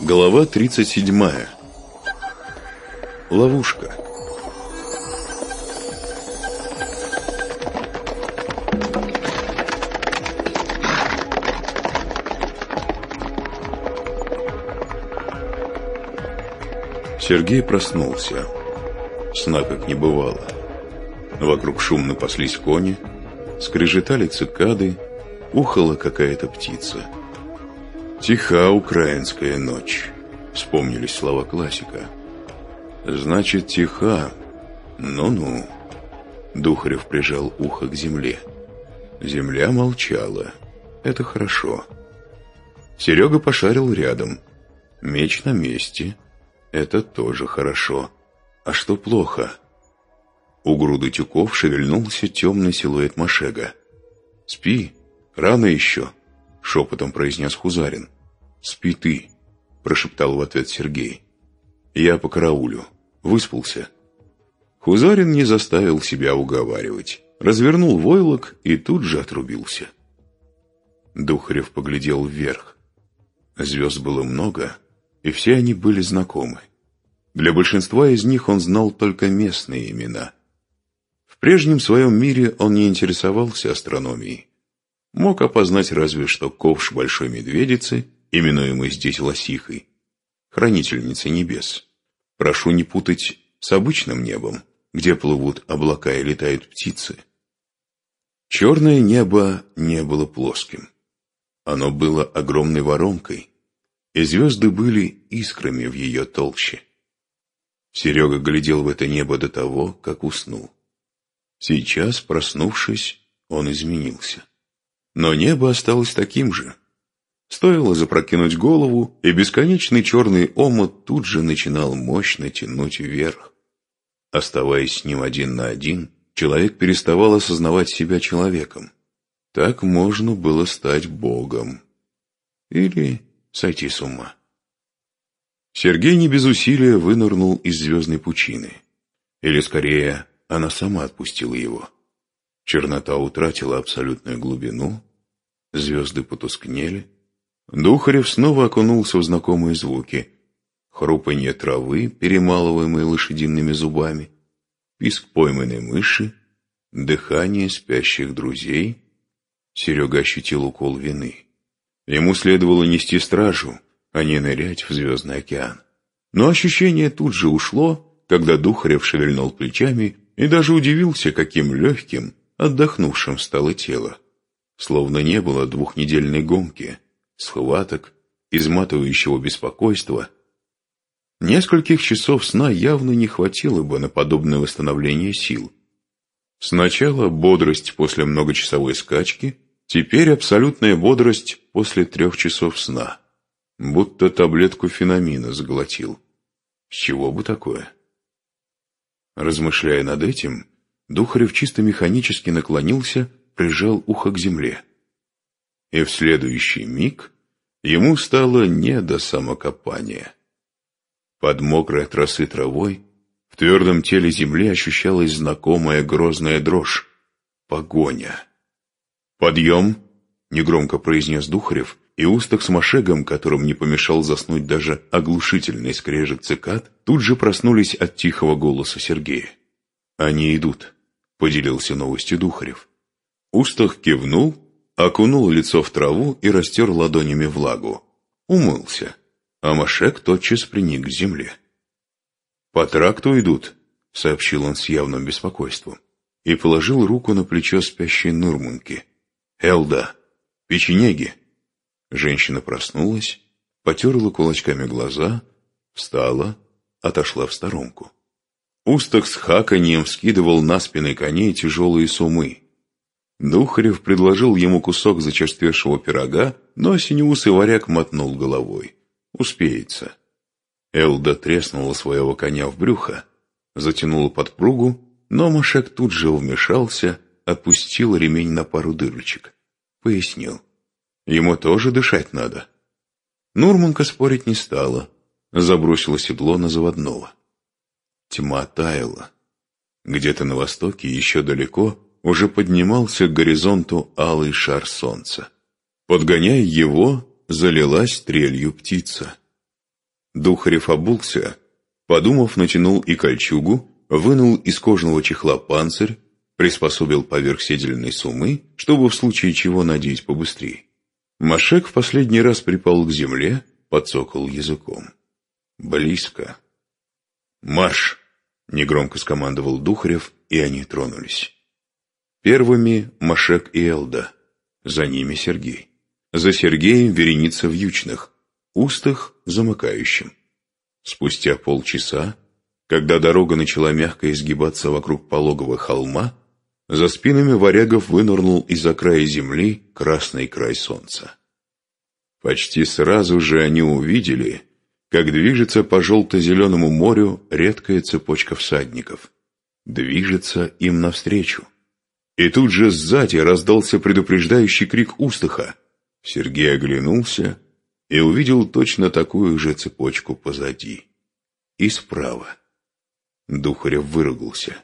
Глава 37. Ловушка. Сергей проснулся. Сна как не бывало. Вокруг шумно паслись кони, скрежетали цикады, ухала какая-то птица — «Тиха украинская ночь», — вспомнились слова классика. «Значит, тиха. Ну-ну». Духарев прижал ухо к земле. Земля молчала. Это хорошо. Серега пошарил рядом. Меч на месте. Это тоже хорошо. А что плохо? У груды тюков шевельнулся темный силуэт Машега. «Спи, рано еще», — шепотом произнес Хузарин. «Спи ты», — прошептал в ответ Сергей. «Я по караулю. Выспался». Хузарин не заставил себя уговаривать. Развернул войлок и тут же отрубился. Духарев поглядел вверх. Звезд было много, и все они были знакомы. Для большинства из них он знал только местные имена. В прежнем своем мире он не интересовался астрономией. Мог опознать разве что ковш Большой Медведицы именуемой здесь Лосихой, хранительницей небес. Прошу не путать с обычным небом, где плывут облака и летают птицы. Черное небо не было плоским. Оно было огромной воронкой, и звезды были искрами в ее толще. Серега глядел в это небо до того, как уснул. Сейчас, проснувшись, он изменился. Но небо осталось таким же — Стоило запрокинуть голову, и бесконечный черный омут тут же начинал мощно тянуть вверх. Оставаясь с ним один на один, человек переставал осознавать себя человеком. Так можно было стать Богом. Или сойти с ума. Сергей не без усилия вынырнул из звездной пучины. Или, скорее, она сама отпустила его. Чернота утратила абсолютную глубину, звезды потускнели — Духарев снова окунулся в знакомые звуки. Хрупанье травы, перемалываемой лошадиными зубами, писк пойманной мыши, дыхание спящих друзей. Серега ощутил укол вины. Ему следовало нести стражу, а не нырять в звездный океан. Но ощущение тут же ушло, когда Духарев шевельнул плечами и даже удивился, каким легким, отдохнувшим стало тело. Словно не было двухнедельной гонки — схваток, изматывающего беспокойства. Нескольких часов сна явно не хватило бы на подобное восстановление сил. Сначала бодрость после многочасовой скачки, теперь абсолютная бодрость после трех часов сна. Будто таблетку феномина заглотил. С чего бы такое? Размышляя над этим, Духарев чисто механически наклонился, прижал ухо к земле и в следующий миг ему стало не до самокопания. Под мокрой от росы травой в твердом теле земли ощущалась знакомая грозная дрожь — погоня. «Подъем!» — негромко произнес Духарев, и устах с Машегом, которым не помешал заснуть даже оглушительный скрежет цикад, тут же проснулись от тихого голоса Сергея. «Они идут», — поделился новостью Духарев. Устах кивнул окунул лицо в траву и растер ладонями влагу. Умылся, а Машек тотчас приник к земле. «По тракту идут», — сообщил он с явным беспокойством, и положил руку на плечо спящей Нурманки. «Элда! Печенеги!» Женщина проснулась, потерла кулачками глаза, встала, отошла в сторонку. Устах с хаканьем скидывал на спины коней тяжелые сумы, Духарев предложил ему кусок зачерствевшего пирога, но синеусый варяг мотнул головой. «Успеется». Элда треснула своего коня в брюхо, затянула подпругу, но Машек тут же вмешался, отпустил ремень на пару дырочек. Пояснил. Ему тоже дышать надо. Нурманка спорить не стала, забросила седло на заводного. Тьма таяла. Где-то на востоке, еще далеко, уже поднимался к горизонту алый шар солнца. Подгоняя его, залилась трелью птица. Духарев обулся, подумав, натянул и кольчугу, вынул из кожаного чехла панцирь, приспособил поверх седельной сумы, чтобы в случае чего надеть побыстрее. Машек в последний раз припал к земле, подсокал языком. Близко. «Марш!» — негромко скомандовал Духарев, и они тронулись. Первыми Машек и Элда, за ними Сергей. За Сергеем вереница вьючных, устах замыкающим. Спустя полчаса, когда дорога начала мягко изгибаться вокруг пологого холма, за спинами варягов вынырнул из-за края земли красный край солнца. Почти сразу же они увидели, как движется по желто-зеленому морю редкая цепочка всадников. Движется им навстречу. И тут же сзади раздался предупреждающий крик Устаха. Сергей оглянулся и увидел точно такую же цепочку позади. И справа. Духарев выругался.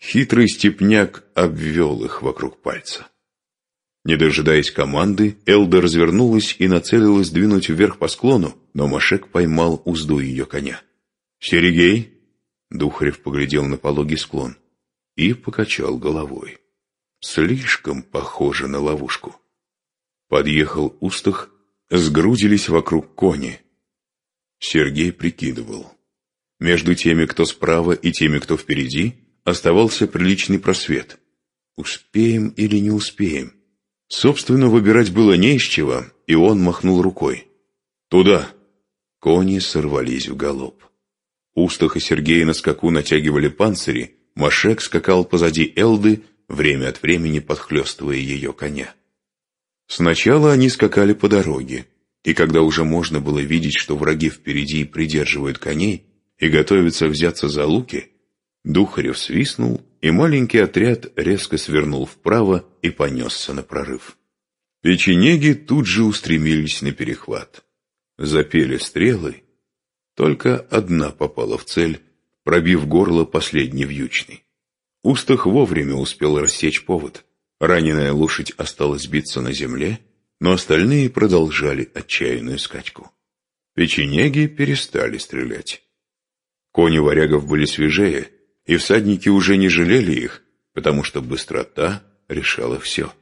Хитрый степняк обвел их вокруг пальца. Не дожидаясь команды, Элда развернулась и нацелилась двинуть вверх по склону, но Машек поймал узду ее коня. «Серегей!» Духарев поглядел на пологий склон и покачал головой. Слишком похоже на ловушку. Подъехал Устах, сгрудились вокруг кони. Сергей прикидывал. Между теми, кто справа, и теми, кто впереди, оставался приличный просвет. Успеем или не успеем? Собственно, выбирать было не из чего, и он махнул рукой. «Туда!» Кони сорвались в галоп. Устах и Сергей на скаку натягивали панцири, Машек скакал позади Элды, время от времени подхлестывая ее коня. Сначала они скакали по дороге, и когда уже можно было видеть, что враги впереди придерживают коней и готовятся взяться за луки, Духарев свистнул, и маленький отряд резко свернул вправо и понесся на прорыв. Печенеги тут же устремились на перехват. Запели стрелы, только одна попала в цель, пробив горло последней вьючной. Устах вовремя успел рассечь повод. Раненая лошадь осталась биться на земле, но остальные продолжали отчаянную скачку. Печенеги перестали стрелять. Кони варягов были свежее, и всадники уже не жалели их, потому что быстрота решала все.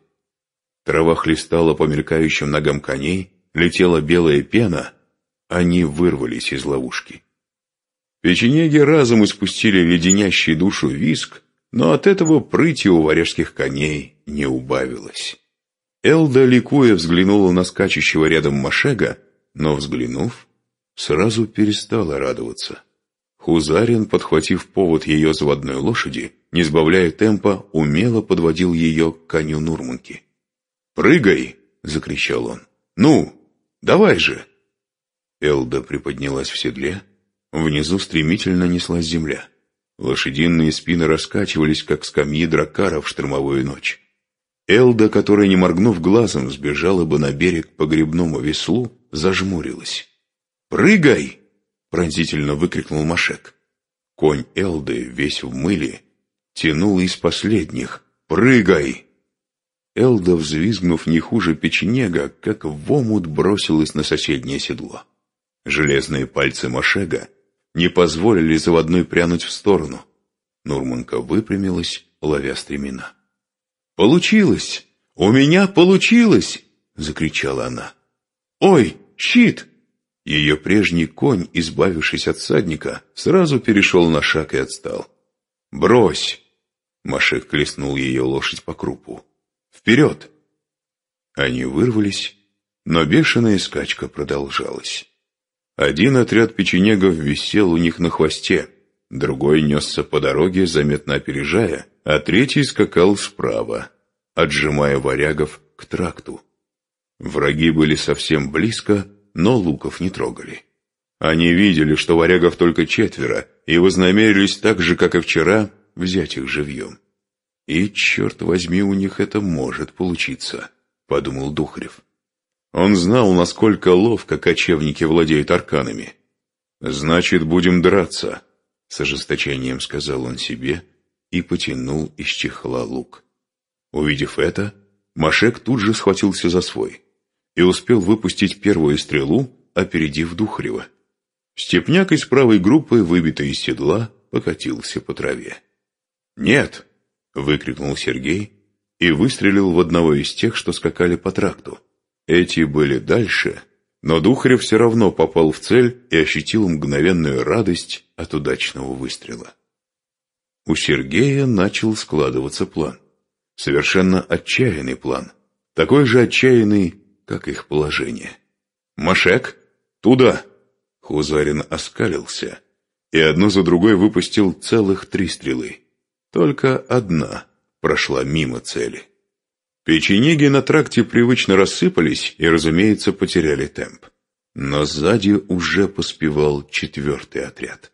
Трава хлестала по мелькающим ногам коней, летела белая пена, они вырвались из ловушки. Печенеги разом испустили леденящий душу виск, но от этого прыти у варяжских коней не убавилось. Элда, ликуя, взглянула на скачущего рядом Машега, но, взглянув, сразу перестала радоваться. Хузарин, подхватив повод ее заводной лошади, не сбавляя темпа, умело подводил ее к коню Нурманки. «Прыгай!» — закричал он. «Ну, давай же!» Элда приподнялась в седле. Внизу стремительно неслась земля. Лошадиные спины раскачивались, как скамьи дракара в штормовую ночь. Элда, которая, не моргнув глазом, сбежала бы на берег по грибному веслу, зажмурилась. «Прыгай!» пронзительно выкрикнул Машек. Конь Элды, весь в мыле, тянул из последних. «Прыгай!» Элда, взвизгнув не хуже печенега, как в омут бросилась на соседнее седло. Железные пальцы Машега не позволили заводной прянуть в сторону. Нурманка выпрямилась, ловя стремена. «Получилось! У меня получилось!» — закричала она. «Ой, щит!» Ее прежний конь, избавившись от садника, сразу перешел на шаг и отстал. «Брось!» Машек клеснул ее лошадь по крупу. «Вперед!» Они вырвались, но бешеная скачка продолжалась. Один отряд печенегов висел у них на хвосте, другой несся по дороге, заметно опережая, а третий скакал справа, отжимая варягов к тракту. Враги были совсем близко, но луков не трогали. Они видели, что варягов только четверо, и вознамерились так же, как и вчера, взять их живьем. «И, черт возьми, у них это может получиться», — подумал Духарев. Он знал, насколько ловко кочевники владеют арканами. «Значит, будем драться», — с ожесточением сказал он себе и потянул из чехла лук. Увидев это, Машек тут же схватился за свой и успел выпустить первую стрелу, опередив Духарева. Степняк из правой группы, выбитый из седла, покатился по траве. «Нет!» — выкрикнул Сергей и выстрелил в одного из тех, что скакали по тракту. Эти были дальше, но Духарев все равно попал в цель и ощутил мгновенную радость от удачного выстрела. У Сергея начал складываться план. Совершенно отчаянный план. Такой же отчаянный, как их положение. «Машек, туда!» Хузарин оскалился и одну за другой выпустил целых три стрелы. Только одна прошла мимо цели. Печенеги на тракте привычно рассыпались и, разумеется, потеряли темп. Но сзади уже поспевал четвертый отряд.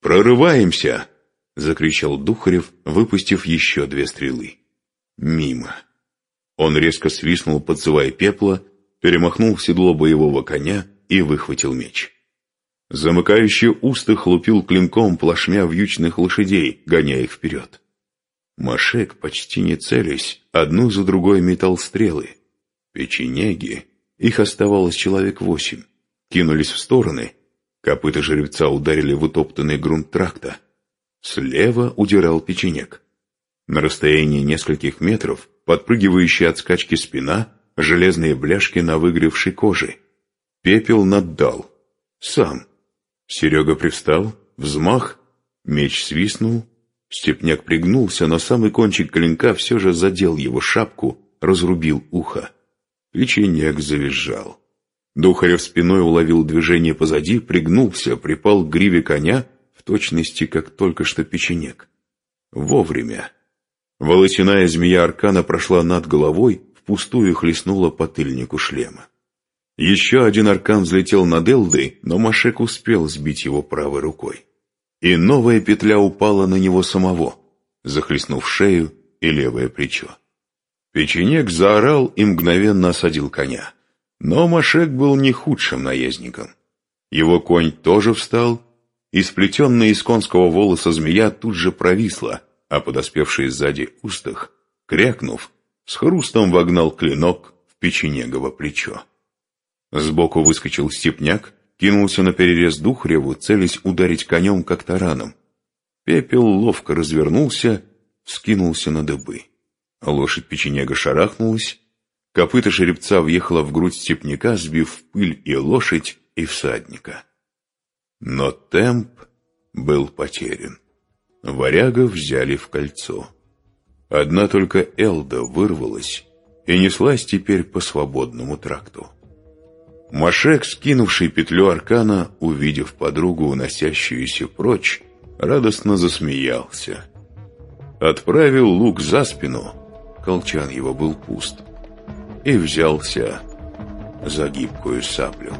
«Прорываемся!» — закричал Духарев, выпустив еще две стрелы. Мимо. Он резко свистнул, подзывая пепла, перемахнул в седло боевого коня и выхватил меч. Замыкающий усты хлупил клинком плашмя вьючных лошадей, гоняя их вперед. Машек, почти не целясь, одну за другой метал стрелы. Печенеги, их оставалось человек восемь, кинулись в стороны. Копыта жеребца ударили в утоптанный грунт тракта. Слева удирал печенег. На расстоянии нескольких метров, подпрыгивающая от скачки спина, железные бляшки на выгревшей коже. Пепел наддал. Сам. Серега привстал, взмах, меч свистнул, Степняк пригнулся, но самый кончик клинка все же задел его шапку, разрубил ухо. Печенек завизжал. Духарев спиной уловил движение позади, пригнулся, припал к гриве коня, в точности, как только что печенек. Вовремя. Волосяная змея аркана прошла над головой, впустую хлестнула по тыльнику шлема. Еще один аркан взлетел над Элдой, но Машек успел сбить его правой рукой. И новая петля упала на него самого, захлестнув шею и левое плечо. Печенек заорал и мгновенно осадил коня. Но Машек был не худшим наездником. Его конь тоже встал, и сплетенная из конского волоса змея тут же провисла, а подоспевший сзади устах, крякнув, с хрустом вогнал клинок в печенегово плечо. Сбоку выскочил степняк, кинулся на перерез Духреву, целясь ударить конем, как тараном. Пепел ловко развернулся, скинулся на дыбы. Лошадь печенега шарахнулась, копыта жеребца въехала в грудь степняка, сбив пыль и лошадь, и всадника. Но темп был потерян. Варяга взяли в кольцо. Одна только Элда вырвалась и неслась теперь по свободному тракту. Машек, скинувший петлю аркана, увидев подругу, уносящуюся прочь, радостно засмеялся. Отправил лук за спину, колчан его был пуст, и взялся за гибкую саблю.